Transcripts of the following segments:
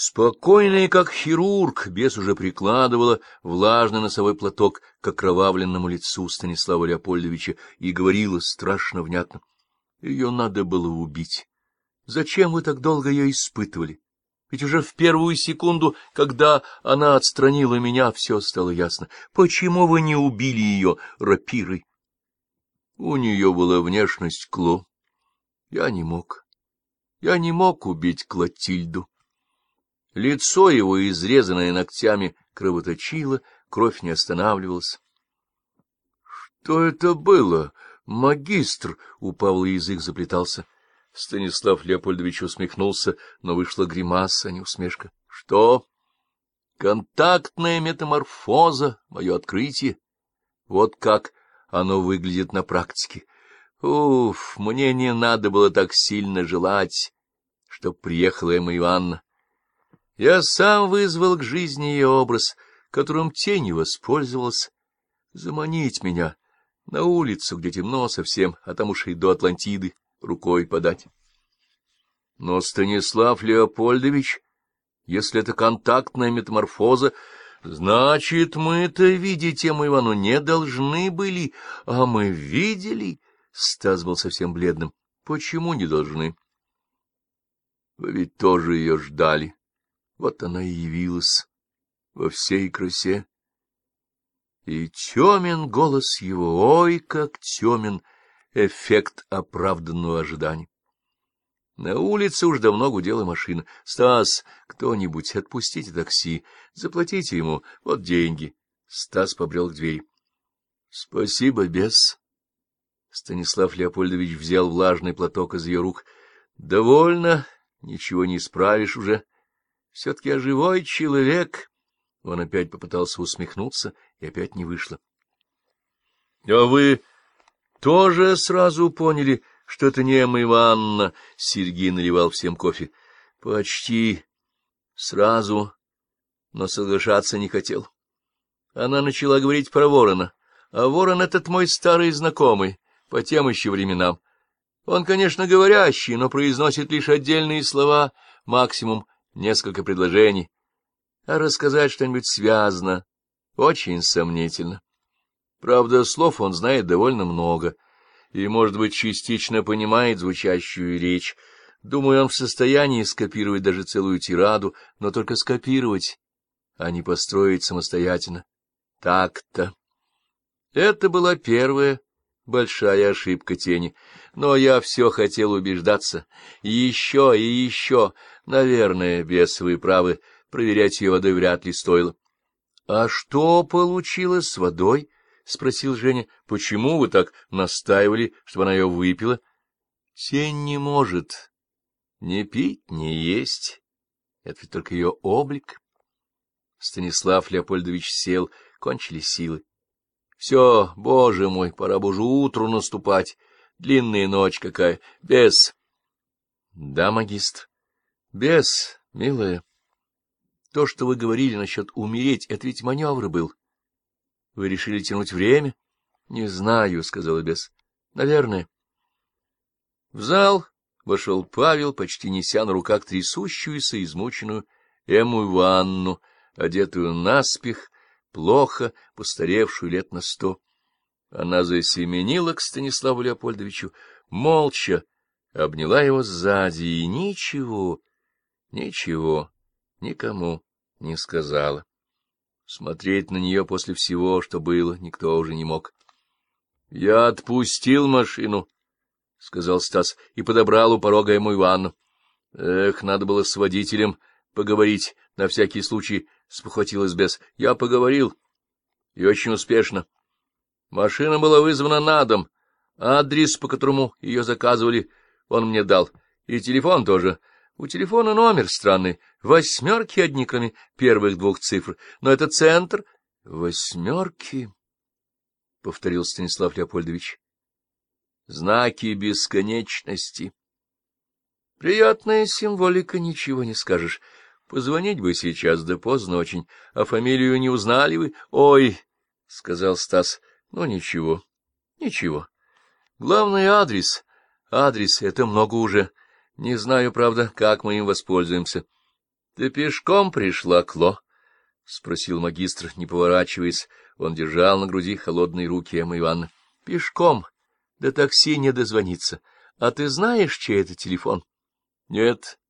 Спокойная, как хирург, бес уже прикладывала влажный носовой платок к окровавленному лицу Станислава Леопольдовича и говорила страшно внятно. Ее надо было убить. Зачем вы так долго ее испытывали? Ведь уже в первую секунду, когда она отстранила меня, все стало ясно. Почему вы не убили ее рапирой? У нее была внешность Кло. Я не мог. Я не мог убить Клотильду. Лицо его, изрезанное ногтями, кровоточило, кровь не останавливалась. — Что это было? Магистр! — у Павла язык заплетался. Станислав Леопольдович усмехнулся, но вышла гримаса, а не усмешка. — Что? — Контактная метаморфоза, мое открытие. Вот как оно выглядит на практике. Уф, мне не надо было так сильно желать, чтоб приехала Эмма Ивановна. Я сам вызвал к жизни ее образ, которым тень воспользовалась. Заманить меня на улицу, где темно совсем, а там уж и до Атлантиды рукой подать. Но Станислав Леопольдович, если это контактная метаморфоза, значит, мы-то видеть Эмму Ивану не должны были, а мы видели. Стас был совсем бледным. Почему не должны? Вы ведь тоже ее ждали. Вот она и явилась во всей красе. И темен голос его, ой, как темен эффект оправданного ожидания. На улице уж давно гудела машина. — Стас, кто-нибудь, отпустите такси, заплатите ему, вот деньги. Стас побрел к двери. — Спасибо, бес. Станислав Леопольдович взял влажный платок из ее рук. — Довольно, ничего не исправишь уже. — все-таки я живой человек. Он опять попытался усмехнуться, и опять не вышло. — А вы тоже сразу поняли, что это не Эмма Ивановна? Сергей наливал всем кофе. — Почти сразу, но соглашаться не хотел. Она начала говорить про ворона, а ворон этот мой старый знакомый, по тем еще временам. Он, конечно, говорящий, но произносит лишь отдельные слова, максимум несколько предложений, а рассказать что-нибудь связано очень сомнительно. Правда, слов он знает довольно много и, может быть, частично понимает звучащую речь. Думаю, он в состоянии скопировать даже целую тираду, но только скопировать, а не построить самостоятельно. Так-то. Это была первая большая ошибка тени, но я все хотел убеждаться. еще и еще, наверное, бесовые правы, проверять ее водой вряд ли стоило. — А что получилось с водой? — спросил Женя. — Почему вы так настаивали, чтобы она ее выпила? — Тень не может не пить, не есть. Это только ее облик. Станислав Леопольдович сел, кончили силы. Все, боже мой, пора бы уже утру наступать. Длинная ночь какая. Без. Да, магистр. Без, милая. То, что вы говорили насчет умереть, это ведь маневр был. Вы решили тянуть время? Не знаю, — сказала бес. Наверное. В зал вошел Павел, почти неся на руках трясущуюся, измученную Эму Иванну, одетую наспех, плохо, постаревшую лет на сто. Она засеменила к Станиславу Леопольдовичу, молча обняла его сзади и ничего, ничего никому не сказала. Смотреть на нее после всего, что было, никто уже не мог. — Я отпустил машину, — сказал Стас, и подобрал у порога ему Ивану. Эх, надо было с водителем поговорить, на всякий случай, — спохватилась бес. — Я поговорил. И очень успешно. Машина была вызвана на дом. Адрес, по которому ее заказывали, он мне дал. И телефон тоже. У телефона номер странный. Восьмерки одни, кроме первых двух цифр. Но это центр. — Восьмерки, — повторил Станислав Леопольдович. — Знаки бесконечности. Приятная символика, ничего не скажешь. Позвонить бы сейчас, да поздно очень. А фамилию не узнали вы? Ой, — сказал Стас, — ну ничего, ничего. Главный адрес. Адрес — это много уже. Не знаю, правда, как мы им воспользуемся. Ты пешком пришла, Кло? — спросил магистр, не поворачиваясь. Он держал на груди холодные руки Эммы Ивановны. — Пешком. До такси не дозвониться. А ты знаешь, чей это телефон? — Нет, —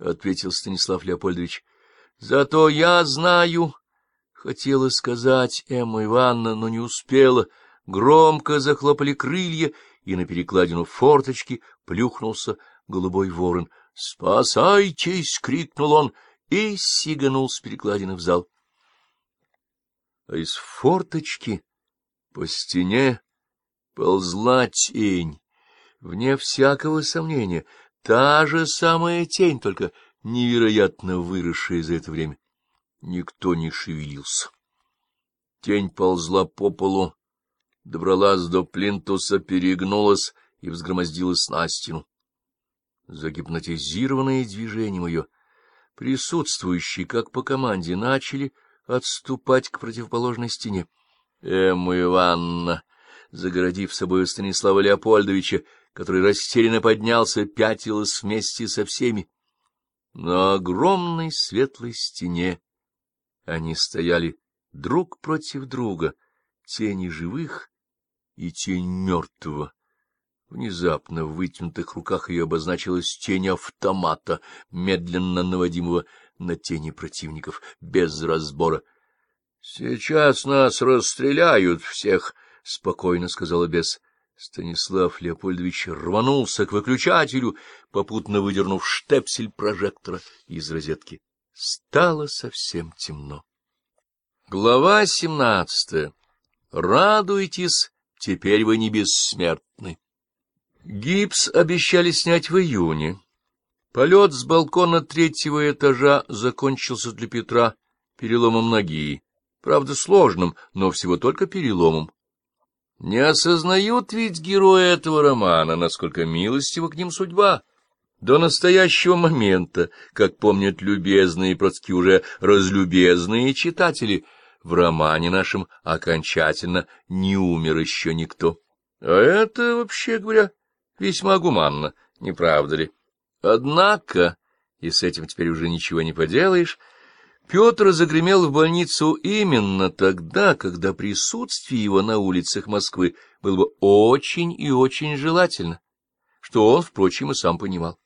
ответил Станислав Леопольдович. — Зато я знаю, — хотела сказать Эмма Ивановна, но не успела. Громко захлопали крылья, и на перекладину форточки плюхнулся голубой ворон — «Спасайтесь!» — крикнул он и сиганул с перекладины в зал. А из форточки по стене ползла тень, вне всякого сомнения, та же самая тень, только невероятно выросшая за это время. Никто не шевелился. Тень ползла по полу, добралась до плинтуса, перегнулась и взгромоздилась на стену загипнотизированные движением ее, присутствующие, как по команде, начали отступать к противоположной стене. Эмма Ивановна, загородив собой Станислава Леопольдовича, который растерянно поднялся, пятилась вместе со всеми. На огромной светлой стене они стояли друг против друга, тени живых и тень мертвого. Внезапно в вытянутых руках ее обозначилась тень автомата, медленно наводимого на тени противников, без разбора. — Сейчас нас расстреляют всех, — спокойно сказала бес. Станислав Леопольдович рванулся к выключателю, попутно выдернув штепсель прожектора из розетки. Стало совсем темно. Глава семнадцатая. Радуйтесь, теперь вы не бессмертны. Гипс обещали снять в июне. Полет с балкона третьего этажа закончился для Петра переломом ноги. Правда, сложным, но всего только переломом. Не осознают ведь герои этого романа, насколько милостива к ним судьба. До настоящего момента, как помнят любезные, протски уже разлюбезные читатели, в романе нашем окончательно не умер еще никто. А это, вообще говоря, Весьма гуманно, не правда ли? Однако, и с этим теперь уже ничего не поделаешь, Петр загремел в больницу именно тогда, когда присутствие его на улицах Москвы было бы очень и очень желательно, что он, впрочем, и сам понимал.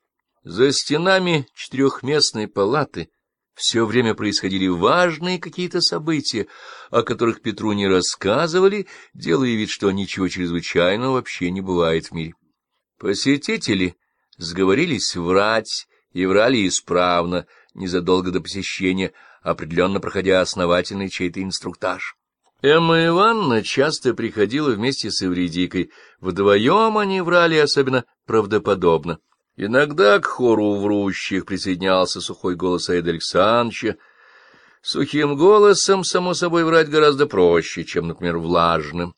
За стенами четырехместной палаты все время происходили важные какие-то события, о которых Петру не рассказывали, делая вид, что ничего чрезвычайного вообще не бывает в мире. Посетители сговорились врать и врали исправно, незадолго до посещения, определенно проходя основательный чей-то инструктаж. Эмма Ивановна часто приходила вместе с Эвредикой. Вдвоем они врали особенно правдоподобно. Иногда к хору врущих присоединялся сухой голос Аида Александровича. Сухим голосом, само собой, врать гораздо проще, чем, например, влажным.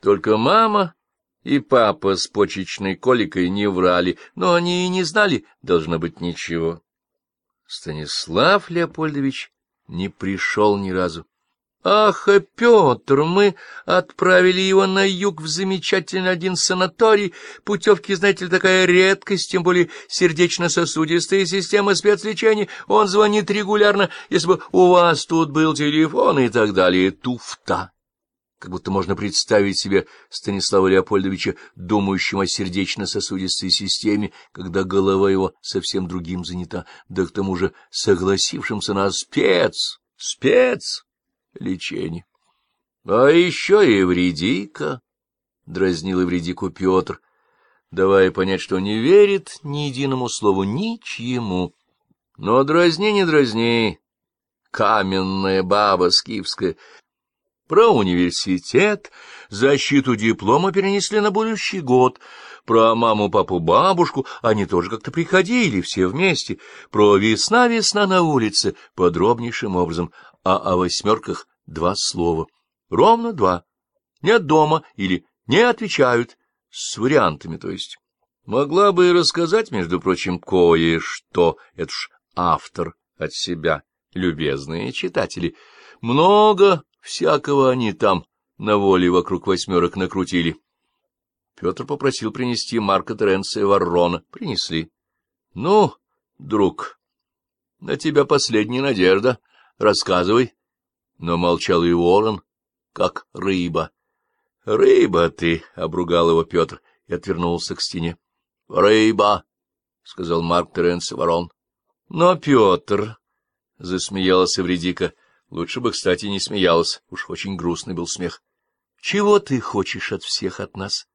Только мама и папа с почечной коликой не врали, но они и не знали, должно быть, ничего. Станислав Леопольдович не пришел ни разу. Ах, а Петр, мы отправили его на юг в замечательный один санаторий. Путевки, знаете ли, такая редкость, тем более сердечно-сосудистая система спецлечения. Он звонит регулярно, если бы у вас тут был телефон и так далее. Туфта как будто можно представить себе Станислава Леопольдовича, думающим о сердечно-сосудистой системе, когда голова его совсем другим занята, да к тому же согласившимся на спец, спец лечение. А еще и Эвредика, — дразнил Эвредику Петр, давая понять, что не верит ни единому слову, ничьему. Но дразни, не дразни, каменная баба скифская, про университет, защиту диплома перенесли на будущий год. Про маму, папу, бабушку они тоже как-то приходили, все вместе. Про весна-весна на улице подробнейшим образом. А о восьмерках два слова. Ровно два. Нет дома или не отвечают. С вариантами, то есть. Могла бы и рассказать, между прочим, кое-что. Это ж автор от себя, любезные читатели. Много Всякого они там на воле вокруг восьмерок накрутили. Петр попросил принести Марка Теренция Ворона. Принесли. — Ну, друг, На тебя последняя надежда. Рассказывай. Но молчал и ворон, как рыба. — Рыба ты, — обругал его Петр и отвернулся к стене. — Рыба, — сказал Марк Теренс ворон. — Но, Петр, — засмеялась Эвредика, — лучше бы, кстати, не смеялась, уж очень грустный был смех. — Чего ты хочешь от всех от нас?